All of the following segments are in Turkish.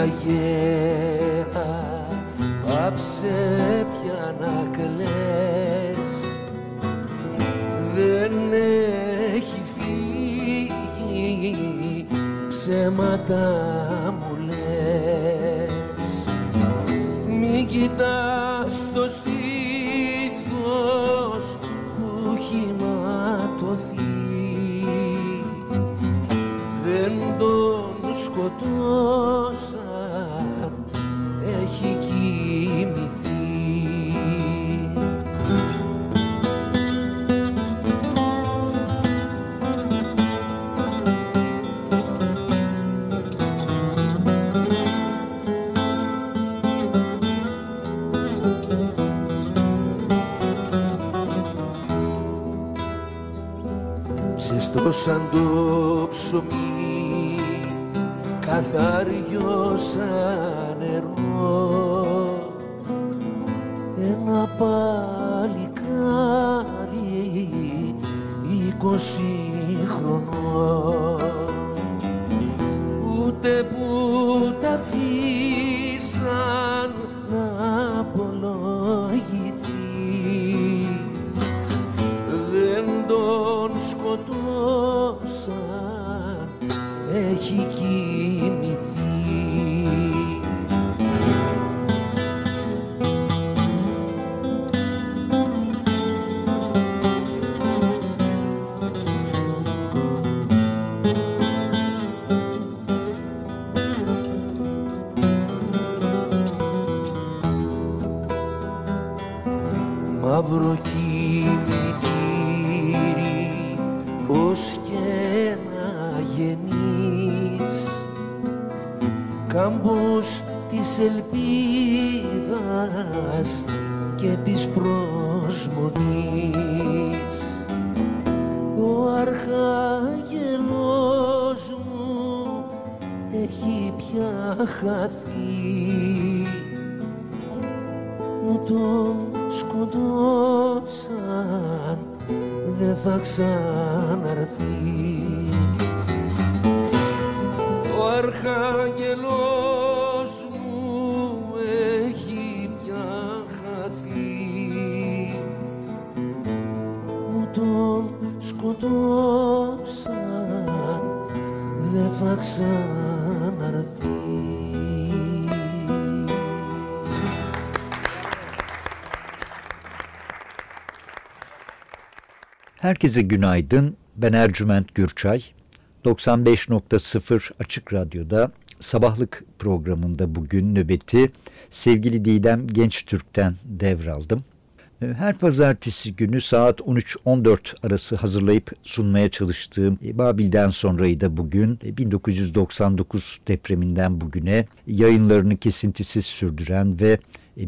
αγέρα πάψε πια να κλαις. Δεν έχει φύγει ψέματα έχει Herkese günaydın. Ben Ercüment Gürçay. 95.0 Açık Radyo'da sabahlık programında bugün nöbeti sevgili Didem Genç Türk'ten devraldım. Her pazartesi günü saat 13-14 arası hazırlayıp sunmaya çalıştığım Babil'den sonrayı da bugün 1999 depreminden bugüne yayınlarını kesintisiz sürdüren ve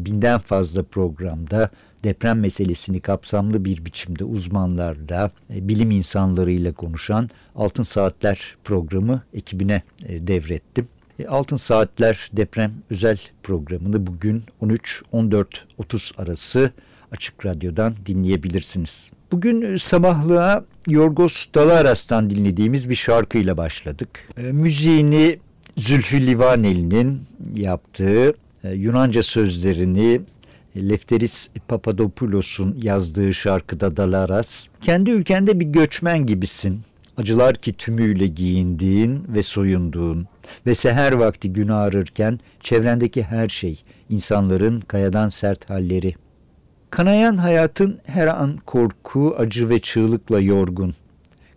binden fazla programda deprem meselesini kapsamlı bir biçimde uzmanlarla, e, bilim insanlarıyla konuşan Altın Saatler programı ekibine e, devrettim. E, Altın Saatler deprem özel programını bugün 13-14.30 arası Açık Radyo'dan dinleyebilirsiniz. Bugün sabahlığa Yorgos Dalaras'tan dinlediğimiz bir şarkıyla başladık. Müziğini Zülfü Livaneli'nin yaptığı, Yunanca sözlerini Lefteris Papadopoulos'un yazdığı şarkıda Dalaras, kendi ülkende bir göçmen gibisin. Acılar ki tümüyle giyindiğin ve soyunduğun ve seher vakti gün ağrırken çevrendeki her şey, insanların kayadan sert halleri. Kanayan hayatın her an korku, acı ve çığlıkla yorgun.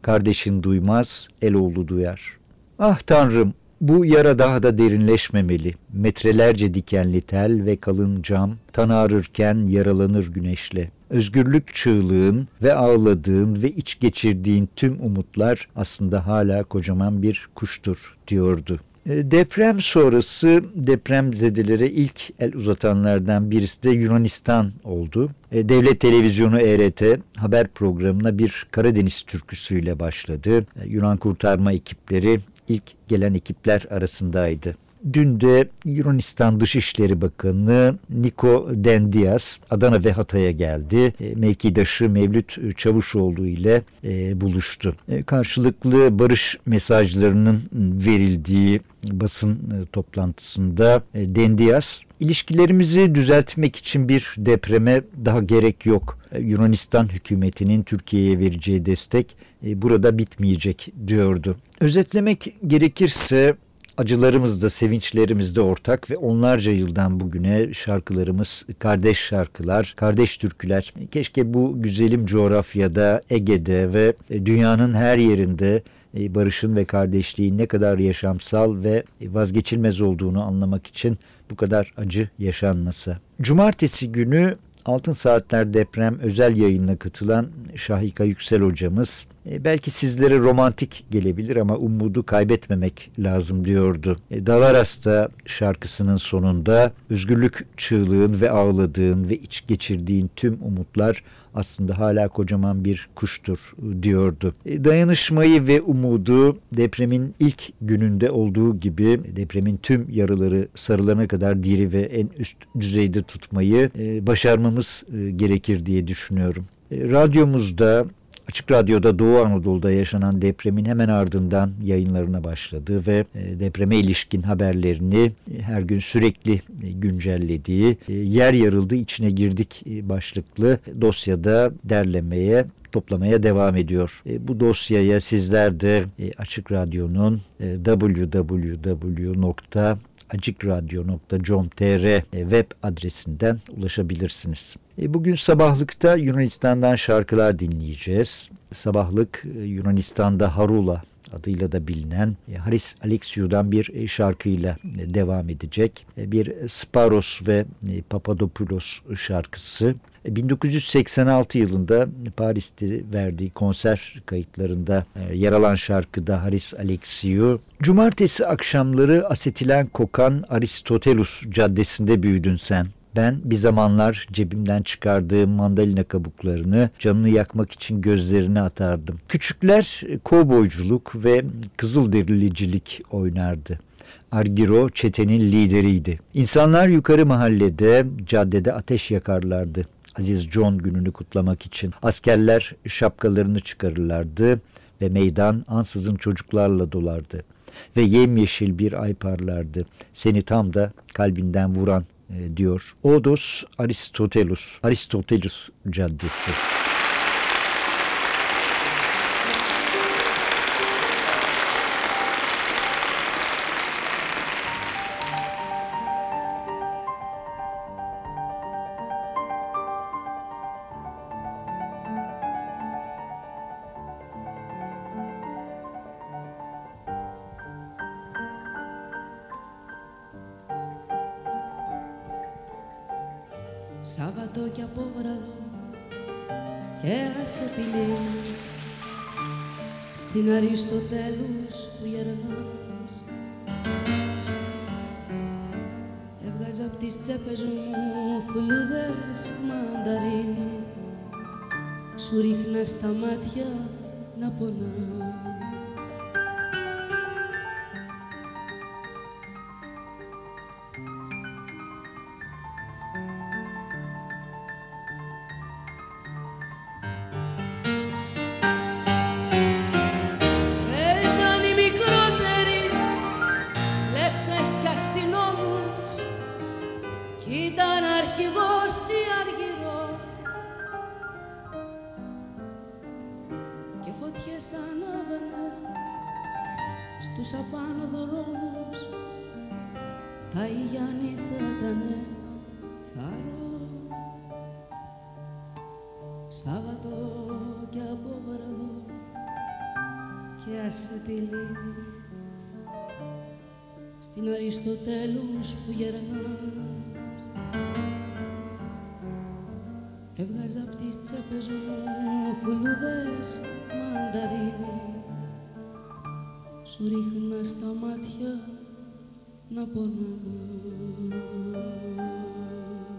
kardeşin duymaz, eloğlu duyar. Ah tanrım, bu yara daha da derinleşmemeli. Metrelerce dikenli tel ve kalın cam tan ağrırken yaralanır güneşle. Özgürlük çığlığın ve ağladığın ve iç geçirdiğin tüm umutlar aslında hala kocaman bir kuştur diyordu. E, deprem sonrası depremzedelere ilk el uzatanlardan birisi de Yunanistan oldu. E, devlet televizyonu ERT haber programına bir Karadeniz türküsüyle başladı. E, Yunan kurtarma ekipleri ilk gelen ekipler arasındaydı. Dün de Yunanistan Dışişleri Bakanı Niko Dendias Adana ve Hatay'a geldi. E, mevkidaşı Mevlüt Çavuşoğlu ile e, buluştu. E, karşılıklı barış mesajlarının verildiği basın toplantısında Dendias ilişkilerimizi düzeltmek için bir depreme daha gerek yok. Yunanistan hükümetinin Türkiye'ye vereceği destek burada bitmeyecek diyordu. Özetlemek gerekirse acılarımız da sevinçlerimiz de ortak ve onlarca yıldan bugüne şarkılarımız kardeş şarkılar, kardeş türküler. Keşke bu güzelim coğrafyada, Ege'de ve dünyanın her yerinde e, barışın ve kardeşliğin ne kadar yaşamsal ve vazgeçilmez olduğunu anlamak için bu kadar acı yaşanmasa. Cumartesi günü Altın Saatler Deprem özel yayınına katılan Şahika Yüksel hocamız e, belki sizlere romantik gelebilir ama umudu kaybetmemek lazım diyordu. E, Dalaras'ta şarkısının sonunda özgürlük çığlığın ve ağladığın ve iç geçirdiğin tüm umutlar aslında hala kocaman bir kuştur diyordu. E, dayanışmayı ve umudu depremin ilk gününde olduğu gibi depremin tüm yarıları sarılana kadar diri ve en üst düzeyde tutmayı e, başarmamız e, gerekir diye düşünüyorum. Radyomuzda Açık Radyo'da Doğu Anadolu'da yaşanan depremin hemen ardından yayınlarına başladı ve e, depreme ilişkin haberlerini e, her gün sürekli e, güncellediği yer yarıldı içine girdik başlıklı dosyada derlemeye toplamaya devam ediyor. Bu dosyaya sizler de Açık Radyo'nun www acikradyo.com.tr web adresinden ulaşabilirsiniz. E, bugün sabahlıkta Yunanistan'dan şarkılar dinleyeceğiz. Sabahlık e, Yunanistan'da Harula adıyla da bilinen e, Haris Alexiou'dan bir şarkıyla devam edecek. Bir Sparos ve Papadopoulos şarkısı. 1986 yılında Paris'te verdiği konser kayıtlarında yer alan şarkıda Haris Alexiou, Cumartesi akşamları asetilen kokan Aristotelus caddesinde büyüdün sen. Ben bir zamanlar cebimden çıkardığım mandalina kabuklarını canını yakmak için gözlerine atardım. Küçükler kovboyculuk ve kızılderilicilik oynardı. Argiro çetenin lideriydi. İnsanlar yukarı mahallede, caddede ateş yakarlardı. Aziz John gününü kutlamak için. Askerler şapkalarını çıkarırlardı ve meydan ansızın çocuklarla dolardı. Ve yemyeşil bir ay parlardı. Seni tam da kalbinden vuran diyor. Odos Aristotelus, Aristotelus Caddesi. Σάββατο και βραδό και άσε τη λίμνη. Στην Αριστοτέλους που γερνάς. Έβγαζα απ' τις τσέπες μου φλούδες μανταρίνι. Σου ρίχνα στα μάτια να πονάς Έβγαζα απ' τις τσέπες μου φουλούδες μανταρίνι Σου ρίχνα στα μάτια να πονάς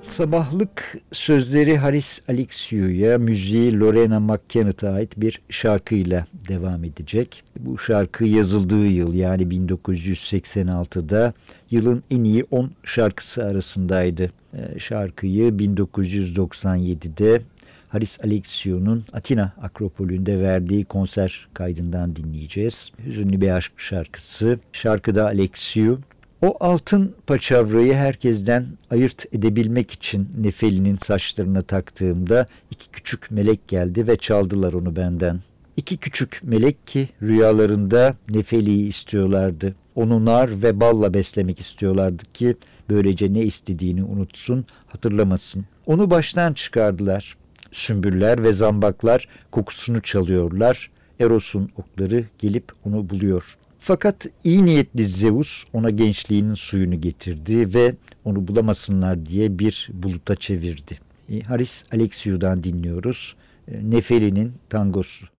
Sabahlık sözleri Haris Alexiou'ya, müziği Lorena McKennett'a ait bir şarkıyla devam edecek. Bu şarkı yazıldığı yıl yani 1986'da yılın en iyi 10 şarkısı arasındaydı. Ee, şarkıyı 1997'de Haris Alexiou'nun Atina Akropolü'nde verdiği konser kaydından dinleyeceğiz. Hüzünlü bir aşk şarkısı. Şarkıda Alexiou o altın paçavrayı herkesten ayırt edebilmek için Nefeli'nin saçlarına taktığımda iki küçük melek geldi ve çaldılar onu benden. İki küçük melek ki rüyalarında Nefeli'yi istiyorlardı. Onu nar ve balla beslemek istiyorlardı ki böylece ne istediğini unutsun, hatırlamasın. Onu baştan çıkardılar. Sümbüller ve zambaklar kokusunu çalıyorlar. Eros'un okları gelip onu buluyor. Fakat iyi niyetli Zeus ona gençliğinin suyunu getirdi ve onu bulamasınlar diye bir buluta çevirdi. E, Haris Alexiou'dan dinliyoruz. E, Neferi'nin tangosu.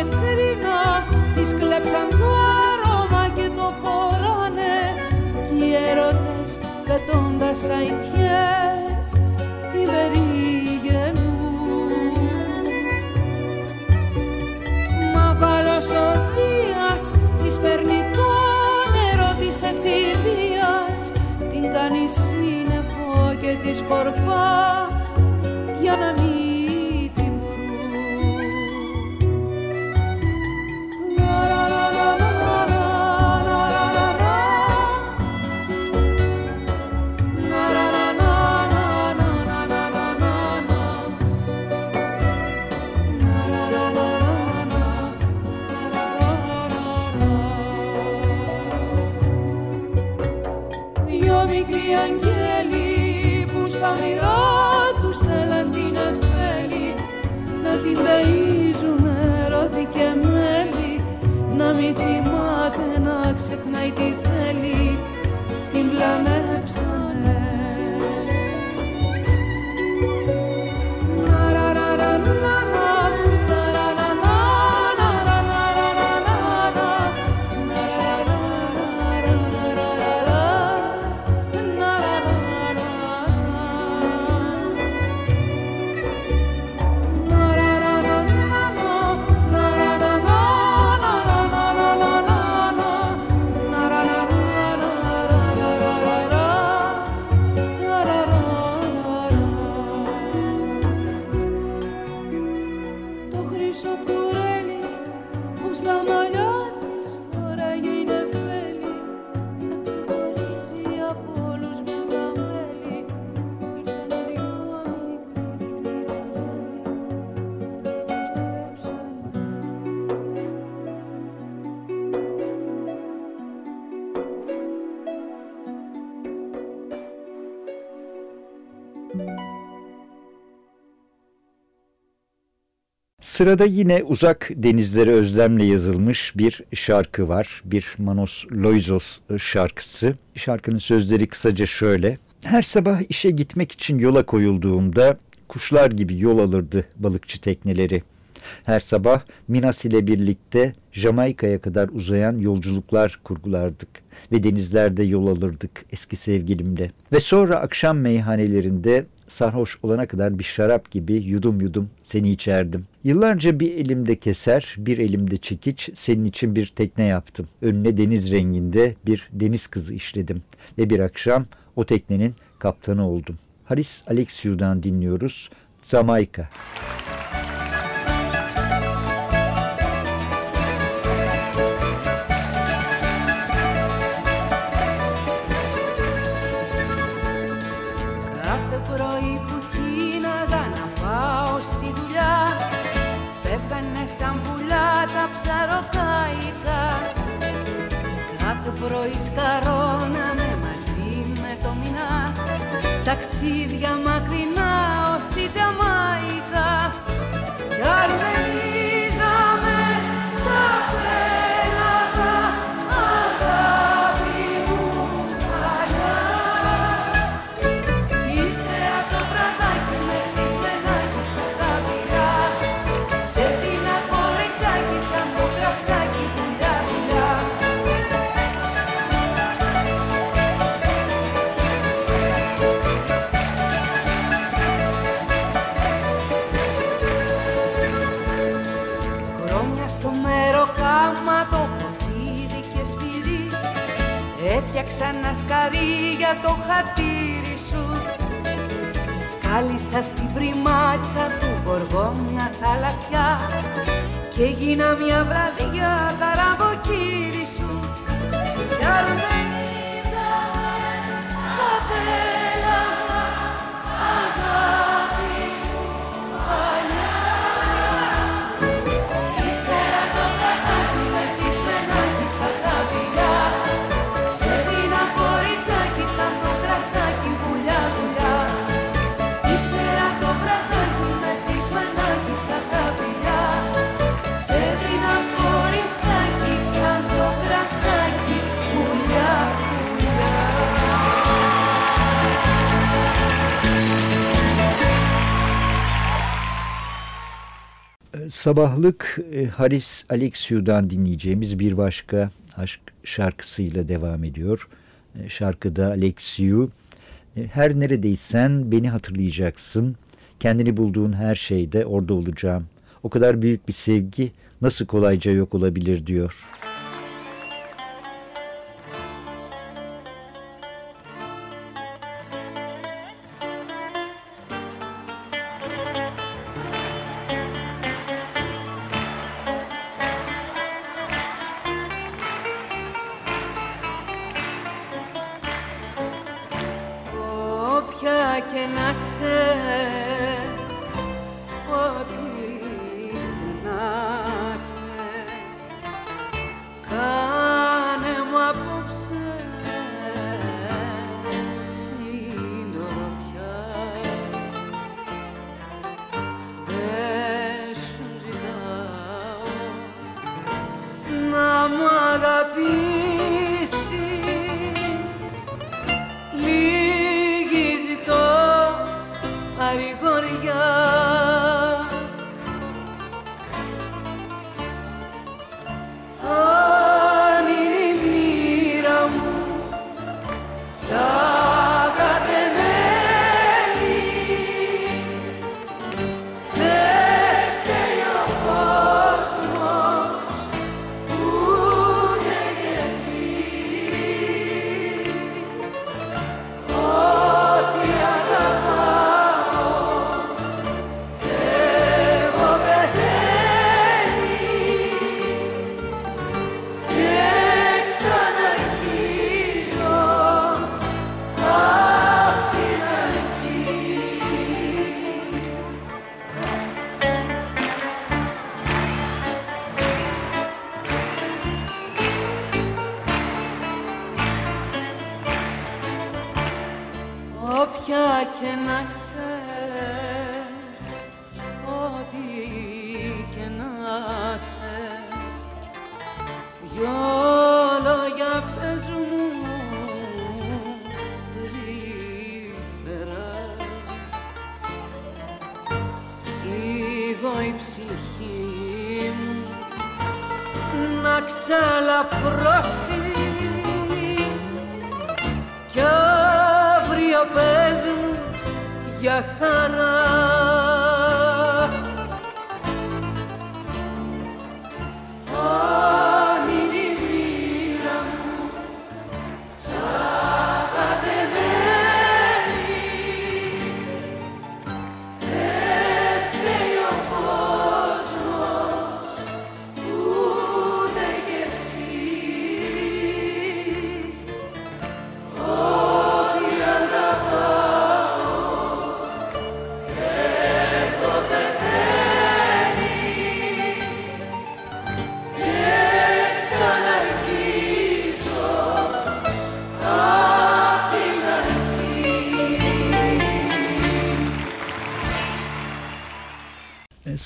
εγκρίνα Της κλέψαν το αρώμα και το φοράνε. Κι οι έρωτες πετώντας αητιές Την περιγενούν Μα καλός ο Δίας της παίρνει το νερό της εφηβείας Την κάνει σύννεφο και τη σκορπά για να μην μη θυμάται να ξεχνάει τι θέλει την πλανήτη Sırada yine uzak denizlere özlemle yazılmış bir şarkı var. Bir Manos Loizos şarkısı. Şarkının sözleri kısaca şöyle. Her sabah işe gitmek için yola koyulduğumda kuşlar gibi yol alırdı balıkçı tekneleri. Her sabah Minas ile birlikte Jamaika'ya kadar uzayan yolculuklar kurgulardık ve denizlerde yol alırdık eski sevgilimle. Ve sonra akşam meyhanelerinde sarhoş olana kadar bir şarap gibi yudum yudum seni içerdim. Yıllarca bir elimde keser, bir elimde çekiç, senin için bir tekne yaptım. Önüne deniz renginde bir deniz kızı işledim ve bir akşam o teknenin kaptanı oldum. Haris Alexiou'dan dinliyoruz. Zamayka. Zamayka. Φεύγανε σαν πουλιά τα ψαροκάικα Κάθε πρωί σκαρώναμε μαζί με το μηνά. Ταξίδια μακρινά ως τη Τζαμάικα. Κι Έφτιαξα ένα σκαρί για το χατήρι σου. Σκάλισα στην πριμάτσα του γοργόνα θαλασσιά Και έγινα μια βραδιά καραβοκύρι σου Sabahlık e, Haris Alexiou'dan dinleyeceğimiz bir başka aşk şarkısıyla devam ediyor. E, Şarkıda Alexiou, e, her neredeysen beni hatırlayacaksın, kendini bulduğun her şeyde orada olacağım. O kadar büyük bir sevgi nasıl kolayca yok olabilir diyor.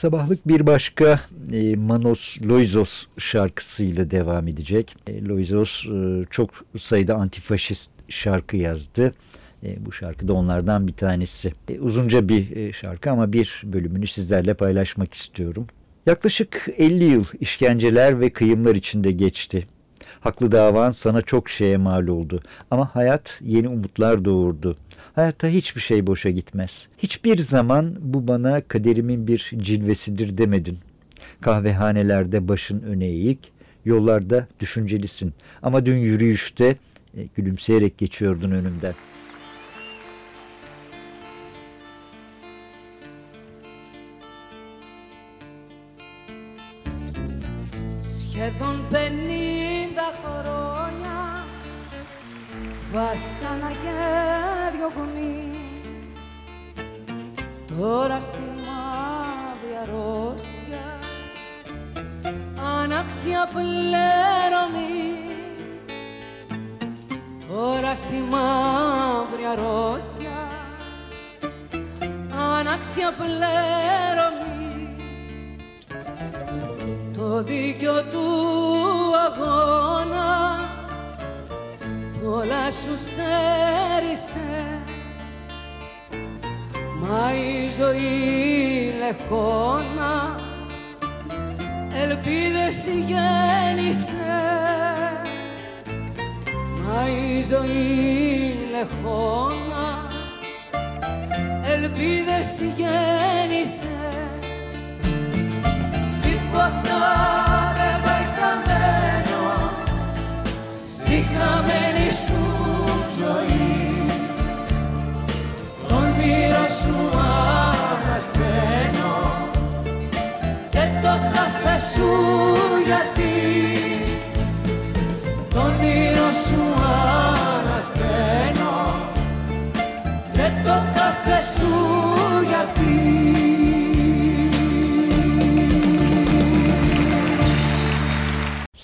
Sabahlık bir başka e, Manos Loizos şarkısıyla devam edecek. E, Loizos e, çok sayıda antifaşist şarkı yazdı. E, bu şarkı da onlardan bir tanesi. E, uzunca bir e, şarkı ama bir bölümünü sizlerle paylaşmak istiyorum. Yaklaşık 50 yıl işkenceler ve kıyımlar içinde geçti. Haklı davan sana çok şeye mal oldu. Ama hayat yeni umutlar doğurdu. Hayatta hiçbir şey boşa gitmez. Hiçbir zaman bu bana kaderimin bir cilvesidir demedin. Kahvehanelerde başın öne eğik, yollarda düşüncelisin. Ama dün yürüyüşte e, gülümseyerek geçiyordun önümden. Σχεδόν βάσανα και διωγμή τώρα στη μαύρη αρρώστια ανάξια πλέρωμη. Τώρα στη μαύρη αρρώστια ανάξια πλέρωμη. Το δίκιο του αγώνα όλα σου στέρισε. Μα η ζωή λεχόνα ελπίδες γέννησε μα η ζωή λεχόνα ελπίδες γέννησε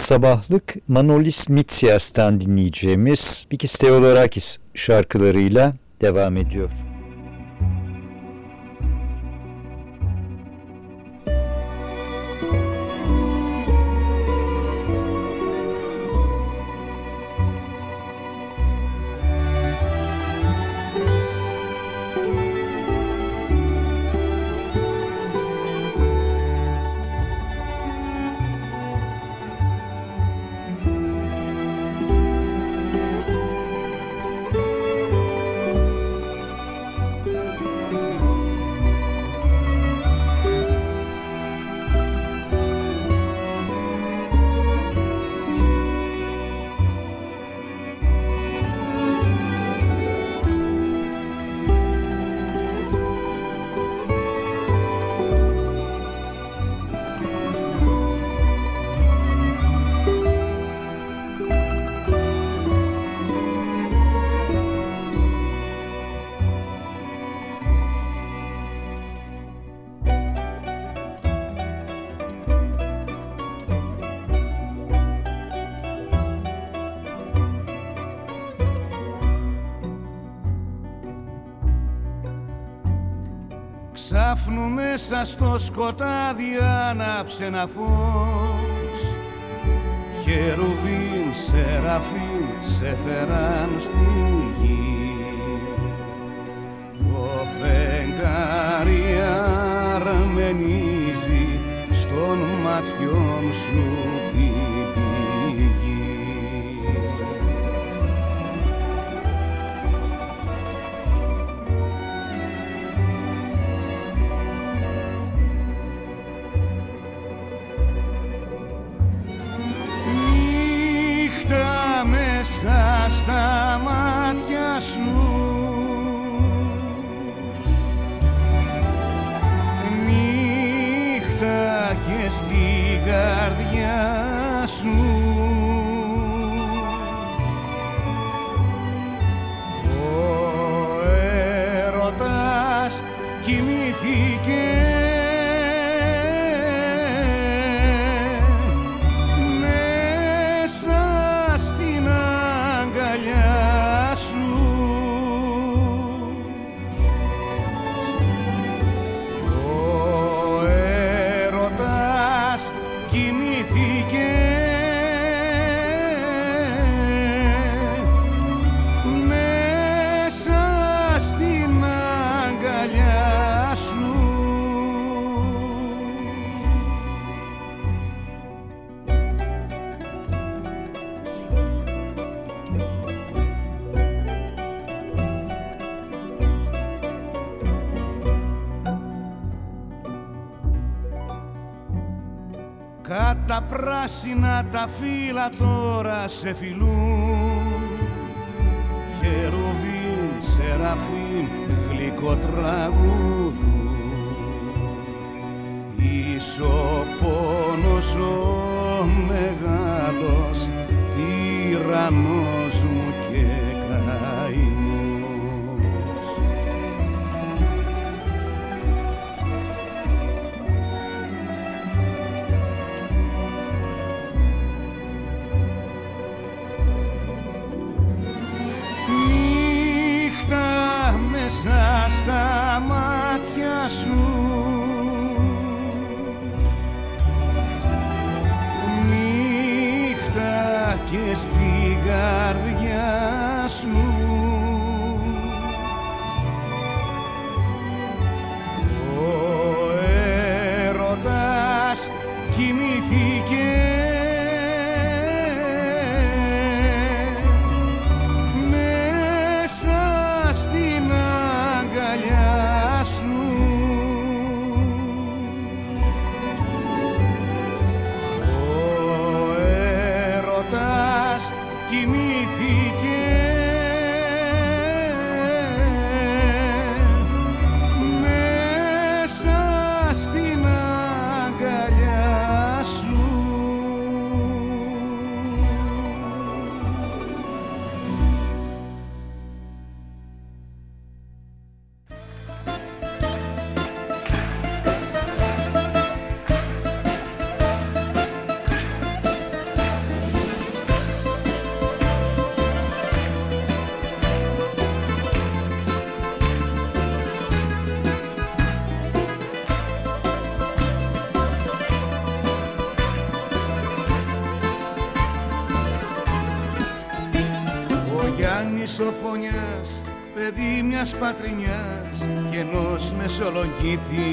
Sabahlık Manolis Mitsias'tan dinleyeceğimiz Bikis Theodorakis şarkılarıyla devam ediyor. Ξάφνου μέσα στο σκοτάδι άναψε ένα φως. Χερουβίμ, Σεραφίμ, σε φέραν στη γη. Το φεγγάρι αρμενίζει στον ματιών σου πράσινα τα φύλλα τώρα σε φιλούν. Χερουβίν, Σεραφίν, γλυκό τραγούδου Ίσο πόνος ο μεγάλος τυραννός μιας πατρινιάς και ενός μεσολογγίτη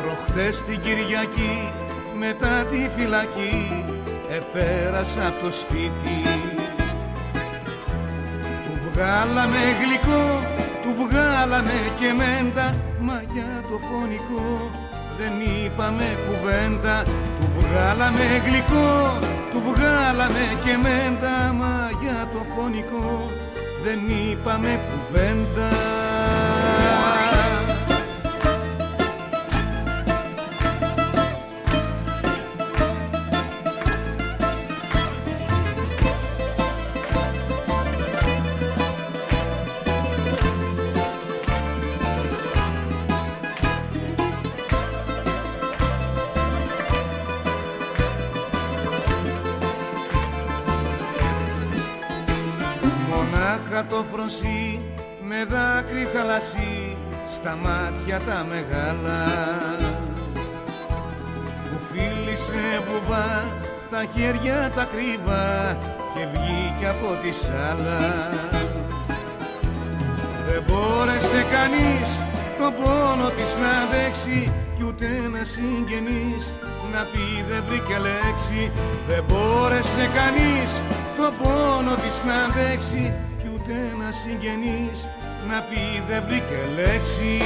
Προχθές την Κυριακή μετά τη φυλακή επέρασα από το σπίτι. Του βγάλαμε γλυκό, του βγάλαμε και μέντα μα για το φωνικό δεν είπαμε κουβέντα. Του βγάλαμε γλυκό, του βγάλαμε και μέντα Μα για το φωνικό δεν είπαμε κουβέντα με δάκρυ θαλασσί στα μάτια τα μεγάλα. Που φίλησε σε βουβά τα χέρια τα κρύβα και βγήκε από τη σάλα. Δεν μπόρεσε κανείς το πόνο της να αντέξει κι ούτε ένα συγγενής να πει δεν βρήκε λέξη. Δεν μπόρεσε κανείς το πόνο της να αντέξει κι ούτε ένα συγγενής να πει δεν βρήκε λέξη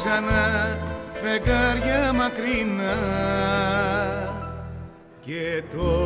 ξανά φεγγάρια μακρινά. Και το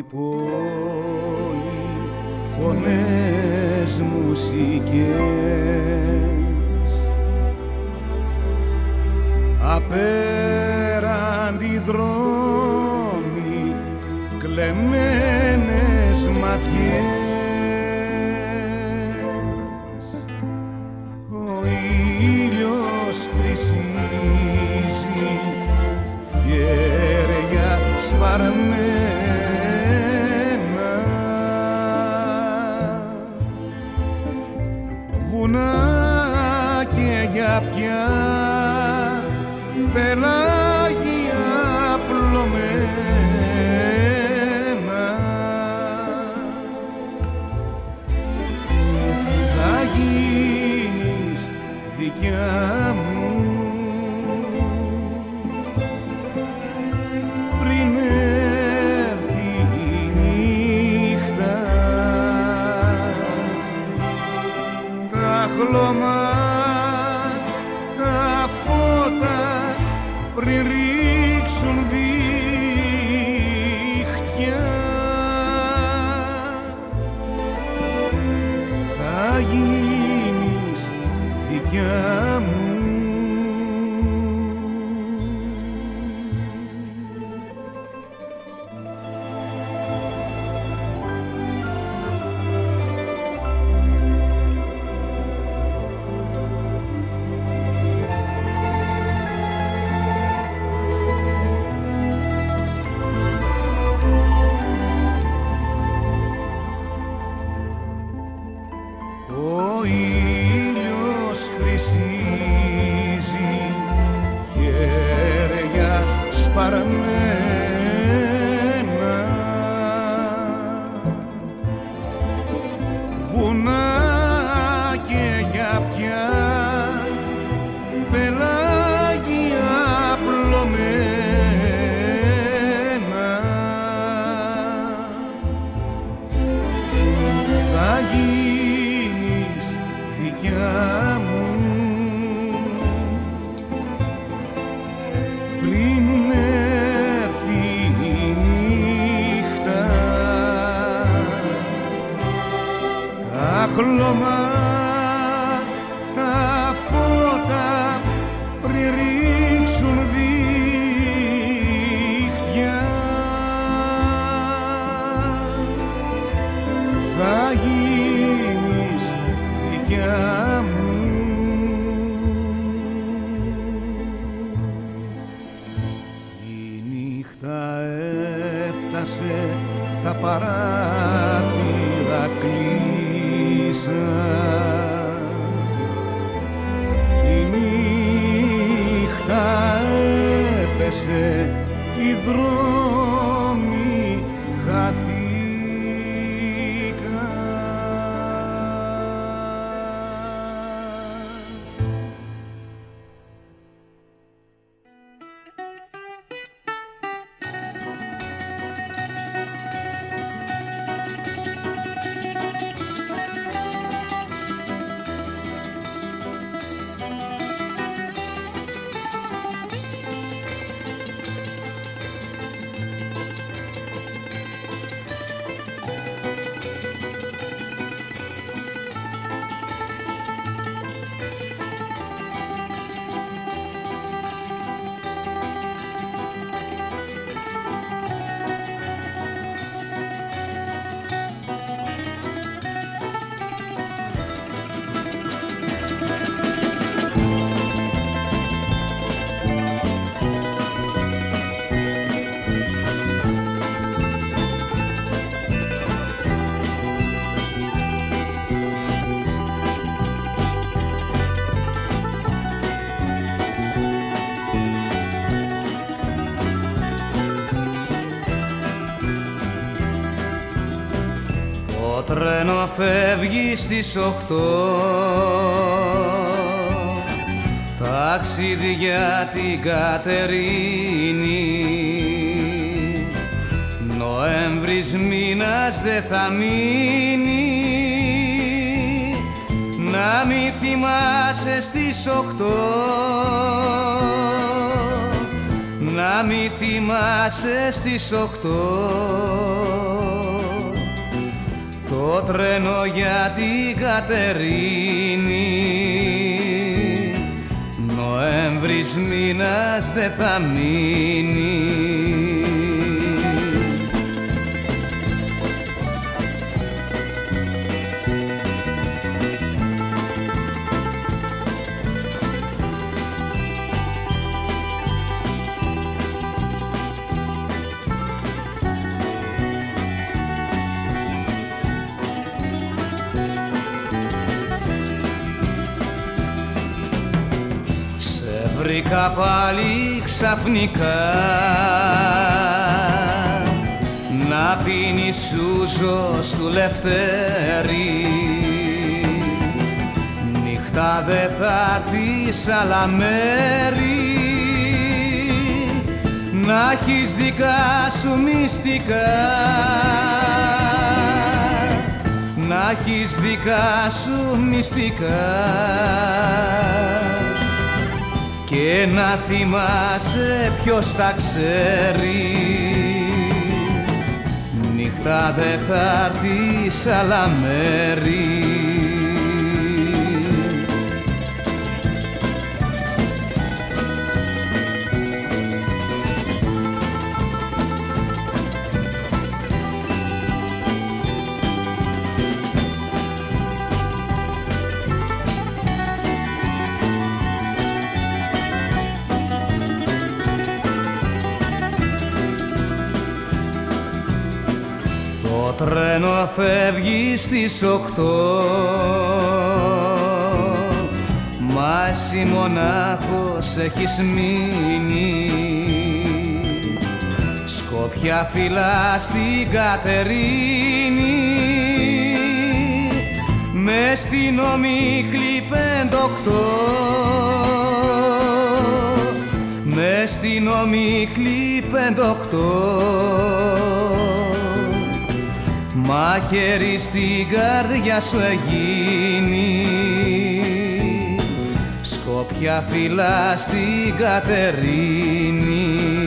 η πόλη φωνές μουσικές Yeah. Τρένο φεύγεις στις οχτώ ταξίδι για την Κατερίνη. Νοέμβρης μήνας δε θα μείνει. Να μη θυμάσαι στις οχτώ να μη θυμάσαι θυμάσαι στις οκτώ το τρένο για την Κατερίνη. Νοέμβρης μήνας δεν θα μείνει βρήκα πάλι ξαφνικά. Να πίνει σούζο του Λευτέρη. Νύχτα δε θα έρθεις άλλα μέρη. Να έχεις δικά σου μυστικά. Να έχεις δικά σου μυστικά και να θυμάσαι ποιος τα ξέρει. Νύχτα δε θα έρθεις άλλα μέρη τρένο φεύγεις στις οχτώ Μα εσύ μονάχος έχεις μείνει. Σκόπια φυλά στην Κατερίνη. Με στην ομίχλη πεντοκτώ με στην ομίχλη πεντοκτώ μαχαίρι στην καρδιά σου εγίνει. Σκόπια φυλά στην Κατερίνη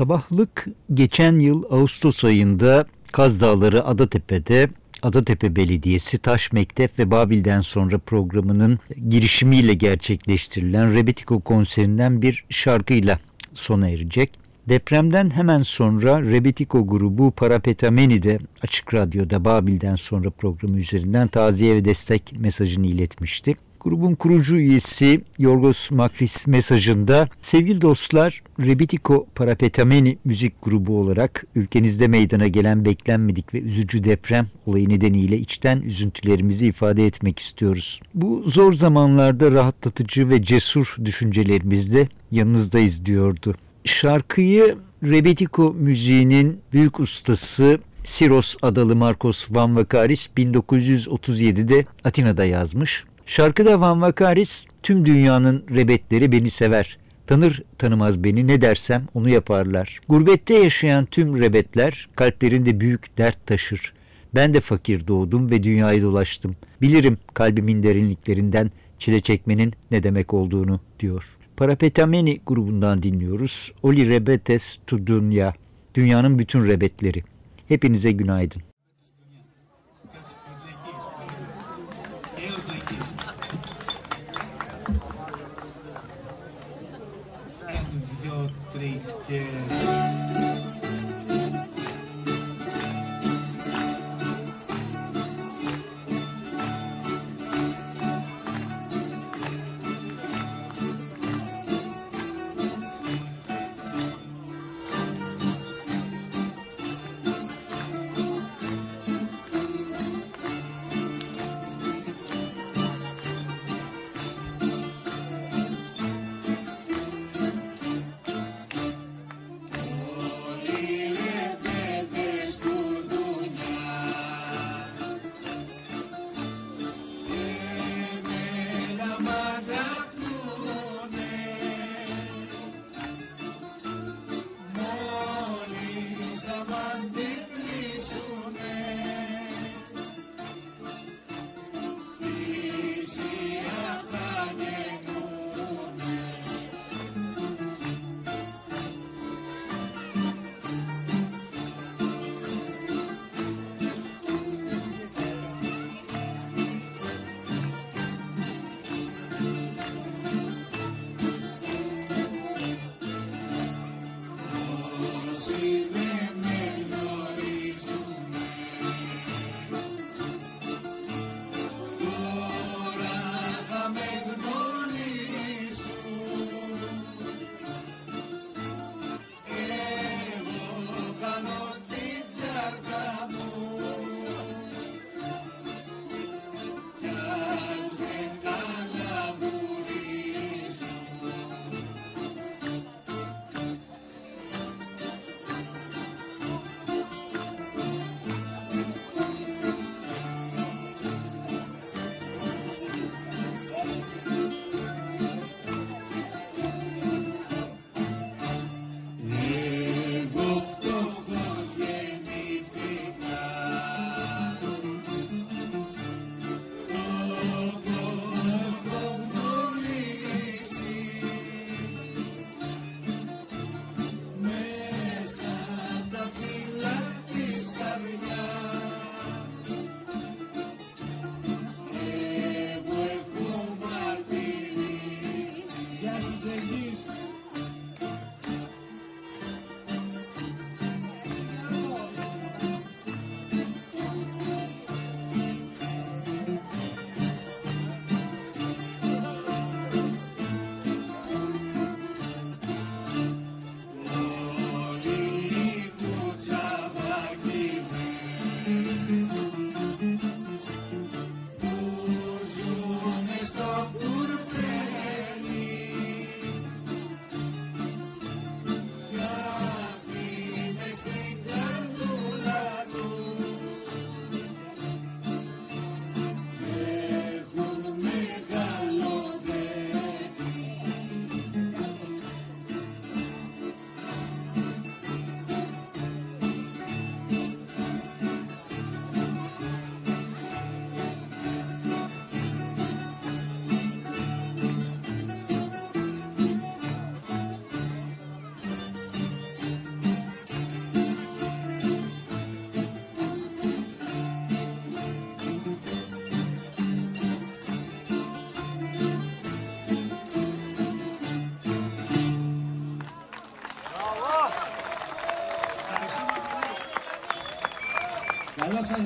Sabahlık geçen yıl Ağustos ayında Kaz Dağları Adatepe'de Adatepe Belediyesi Taş Mektep ve Babil'den sonra programının girişimiyle gerçekleştirilen Rebetiko konserinden bir şarkıyla sona erecek. Depremden hemen sonra Rebetiko grubu Parapetameni'de Açık Radyo'da Babil'den sonra programı üzerinden taziye ve destek mesajını iletmişti. Grubun kurucu üyesi Yorgos Makris mesajında sevgili dostlar Rebetiko Parapetameni müzik grubu olarak ülkenizde meydana gelen beklenmedik ve üzücü deprem olayı nedeniyle içten üzüntülerimizi ifade etmek istiyoruz. Bu zor zamanlarda rahatlatıcı ve cesur düşüncelerimizde yanınızdayız diyordu. Şarkıyı Rebetiko müziğinin büyük ustası Siros adalı Marcos Van Vakaris 1937'de Atina'da yazmış. Şarkıda Van Vakaris tüm dünyanın rebetleri beni sever. Tanır tanımaz beni ne dersem onu yaparlar. Gurbette yaşayan tüm rebetler kalplerinde büyük dert taşır. Ben de fakir doğdum ve dünyayı dolaştım. Bilirim kalbimin derinliklerinden çile çekmenin ne demek olduğunu diyor. Parapetameni grubundan dinliyoruz. Oli Rebetes tu Dünya. Dünyanın bütün rebetleri. Hepinize günaydın.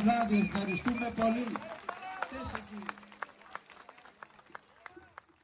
Λιγάδη. Ευχαριστούμε πολύ.